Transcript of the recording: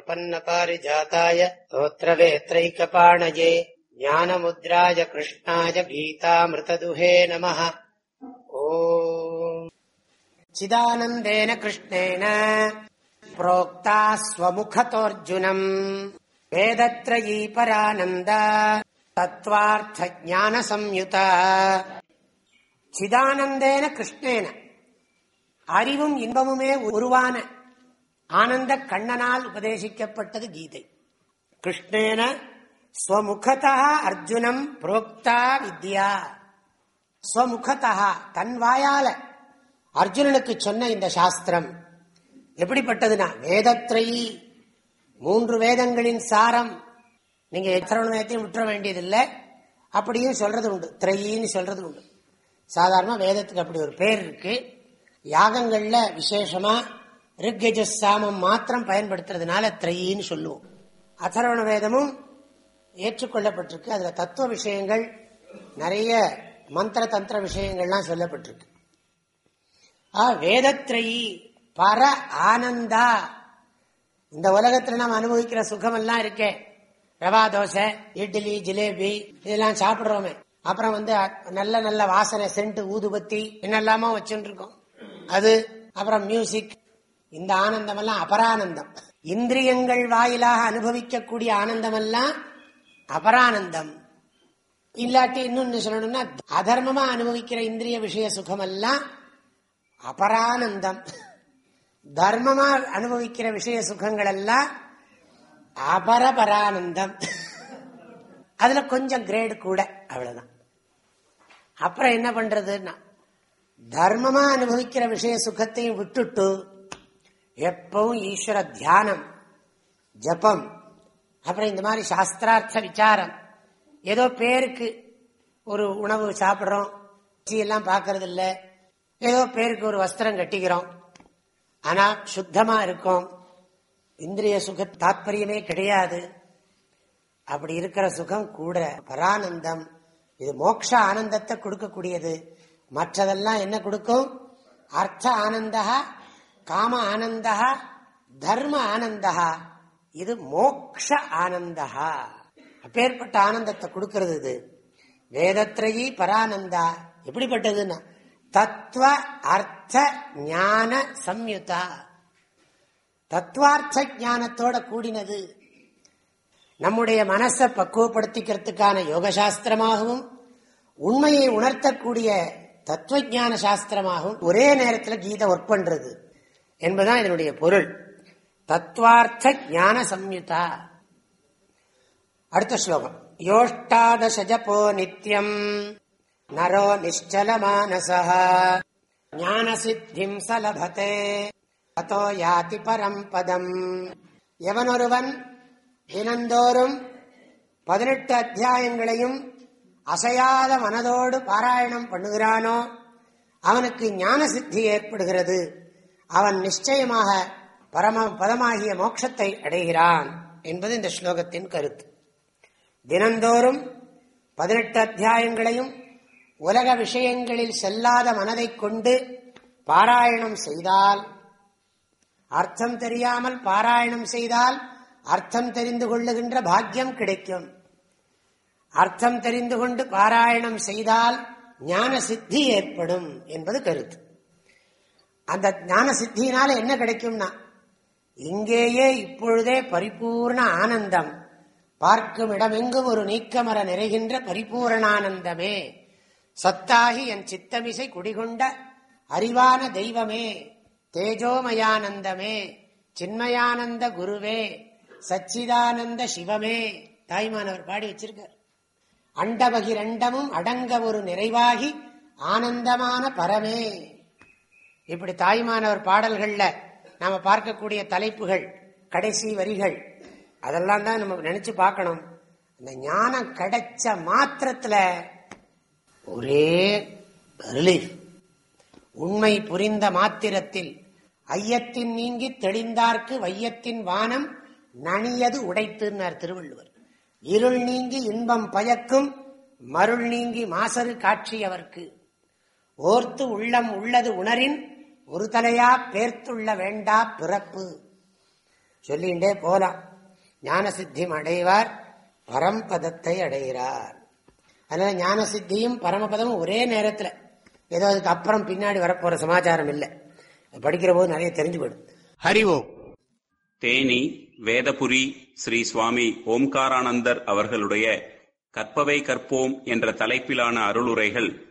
प्रपन्नपारिजाताय स्तोत्रवेत्रैकपाणये ज्ञानमुद्राय कृष्णाय गीतामृतदुहे नमः ओ चिदानन्देन कृष्णेन प्रोक्ता स्वमुखतोऽर्जुनम् वेदत्रयी परानन्द तत्त्वार्थज्ञानसंयुता சிதானந்தேன கிருஷ்ணேன அறிவும் இன்பமுமே உருவான ஆனந்த கண்ணனால் உபதேசிக்கப்பட்டது கீதை. கிருஷ்ணேன ஸ்வமுகதா அர்ஜுனம் புரோக்தா வித்யா. ஸ்வமுகதா தன் வாயால அர்ஜுனனுக்கு சொன்ன இந்த சாஸ்திரம் எப்படிப்பட்டதுன்னா வேதத்ரயி மூன்று வேதங்களின் சாரம். நீங்க எத்தனை விட்டுற வேண்டியதில்லை. அப்படியும் சொல்றது உண்டு. திரையின்னு சொல்றது உண்டு. சாதாரண வேதத்துக்கு அப்படி ஒரு பேர் இருக்கு. யாகங்கள்ல விசேஷமா ரிக்கஜ சாமம் மாத்திரம் பயன்படுத்துறதுனால திரையின்னு சொல்லுவோம். அதர்வண வேதமும் ஏற்றுக்கொள்ளப்பட்டிருக்கு. அதுல தத்துவ விஷயங்கள் நிறைய மந்திர தந்திர விஷயங்கள்லாம் சொல்லப்பட்டிருக்கு. வேதத்ரயி பர ஆனந்தா. இந்த உலகத்துல நாம் அனுபவிக்கிற சுகம் எல்லாம் இருக்கே. ரவா தோசை இட்லி ஜிலேபி இதெல்லாம் சாப்பிடுறோமே. அப்புறம் வந்து நல்ல நல்ல வாசனை சென்ட் ஊதுபத்தி என்னெல்லாமோ வச்சுட்டு இருக்கோம் அது அப்புறம் மியூசிக் இந்த ஆனந்தம் எல்லாம் அபரானந்தம். இந்திரியங்கள் வாயிலாக அனுபவிக்கக்கூடிய ஆனந்தம் எல்லாம் அபரானந்தம். இல்லாட்டி இன்னொன்னு சொல்லணும்னா அதர்மமா அனுபவிக்கிற இந்திரிய விஷய சுகம் எல்லாம் அபரானந்தம். தர்மமா அனுபவிக்கிற விஷய சுகங்கள் எல்லாம் அபரபரானந்தம். அதுல கொஞ்சம் கிரேடு கூட அவ்வளவுதான். அப்புறம் என்ன பண்றதுன்னா தர்மமா அனுபவிக்கிற விஷய சுகத்தையும் விட்டுட்டு எப்பவும் ஈஸ்வர தியானம் ஜபம் அப்புறம் இந்த மாதிரி சாஸ்திரார்த்த விசாரம். ஏதோ பேருக்கு ஒரு உணவு சாப்பிட்றோம் எல்லாம் பார்க்கறது இல்லை ஏதோ பேருக்கு ஒரு வஸ்திரம் கட்டிக்கிறோம். ஆனா சுத்தமா இருக்கும். இந்திரிய சுக தாற்பயமே கிடையாது. அப்படி இருக்கிற சுகம் கூட. பரானந்தம். இது மோட்ச ஆனந்தத்தை கொடுக்கக்கூடியது. மற்றதெல்லாம் என்ன கொடுக்கும்? அர்த்த ஆனந்தா காம ஆனந்தா தர்ம ஆனந்தா இது மோக்ஷ ஆனந்தா. அப்பேற்பட்ட ஆனந்தத்தை கொடுக்கறது இது. வேதத்ரயி பரானந்தா எப்படிப்பட்டதுன்னா தத்துவ அர்த்த ஞான சம்யுதா. தத்துவார்த்த ஞானத்தோட கூடினது. நம்முடைய மனசை பக்குவப்படுத்திக்கிறதுக்கான யோக சாஸ்திரமாகவும் உண்மையை உணர்த்தக்கூடிய தத்துவ ஜான சாஸ்திரமாகவும் ஒரே நேரத்தில் கீதை ஒர்க் பண்றது. என்பதுதான் இதனுடைய பொருள். தத்துவார்த்த ஞான சம்யுதா அடுத்த ஸ்லோகம். யோஷ்டாதசஜபோ நித்யம். நரோ நிச்சலமானசா ஞான சித்திம் சலபதே. அதோ யாதி பரம் பதம். எவனொருவன் தினந்தோறும் பதினெட்டு அத்தியாயங்களையும் அசையாத மனதோடு பாராயணம் பண்ணுகிறானோ அவனுக்கு ஞான சித்தி ஏற்படுகிறது. அவன் நிச்சயமாக பரம பதமாகிய மோட்சத்தை அடைகிறான் என்பது இந்த ஸ்லோகத்தின் கருத்து. தினந்தோறும் பதினெட்டு அத்தியாயங்களையும் உலக விஷயங்களில் செல்லாத மனதை கொண்டு பாராயணம் செய்தால் அர்த்தம் தெரியாமல் பாராயணம் செய்தால் அர்த்தம் தெரிந்து கொள்ளுகின்ற பாக்கியம் கிடைக்கும். அர்த்தம் தெரிந்து கொண்டு பாராயணம் செய்தால் ஞான சித்தி ஏற்படும் என்பது கருத்து. அந்த ஞான சித்தியினால என்ன கிடைக்கும்னா இங்கேயே இப்பொழுதே பரிபூர்ண ஆனந்தம். பார்க்கும் இடமெங்கும் ஒரு நீக்கமர நிறைகின்ற பரிபூரணானந்தமே. சத்தாகி என் சித்தமிசை குடிகொண்ட அறிவான தெய்வமே தேஜோமயானந்தமே சின்மயானந்த குருவே சச்சிதானந்த சிவமே. தாய்மானவர் பாடி வச்சிருக்கார். அண்டபகிரண்டமும் அடங்க ஒரு நிறைவாகி ஆனந்தமான பரமே. இப்படி தாய்மானவர் பாடல்கள்ல நாம பார்க்கக்கூடிய தலைப்புகள் கடைசி வரிகள் அதெல்லாம் தான் நம்ம நினைச்சு பார்க்கணும். இந்த ஞானம் கிடைச்ச மாத்திரத்துல ஒரே ரிலீஃப் உண்மை புரிந்த மாத்திரத்தில் ஐயத்தின் நீங்கி தெளிந்தார்க்கு வையத்தின் வானம் நனியது உடைத்துன்னார் திருவள்ளுவர். இருள் நீங்கி இன்பம் பயக்கும் மருள் நீங்கி மாசரு காட்சியவர்க்கு ஓர்த்து உள்ளம் உள்ளது உணரின் ஒரு தலையா பேர்த்துள்ள வேண்டா பிறப்பு. சொல்லிகிட்டே போலாம். ஞான சித்தி அடைவார் பரம்பதத்தை அடைகிறார். அதனால ஞான சித்தியும் பரமபதமும் ஒரே நேரத்தில் ஏதோ அதுக்கு அப்புறம் பின்னாடி வரப்போற சமாச்சாரம் இல்லை. படிக்கிற போது நிறைய தெரிஞ்சு போயிடும் ஹரி ஓம். தேனி வேதபுரி ஸ்ரீ சுவாமி ஓம்காரானந்தர் அவர்களுடைய கற்பவை கற்போம் என்ற தலைப்பிலான அருளுரைகள்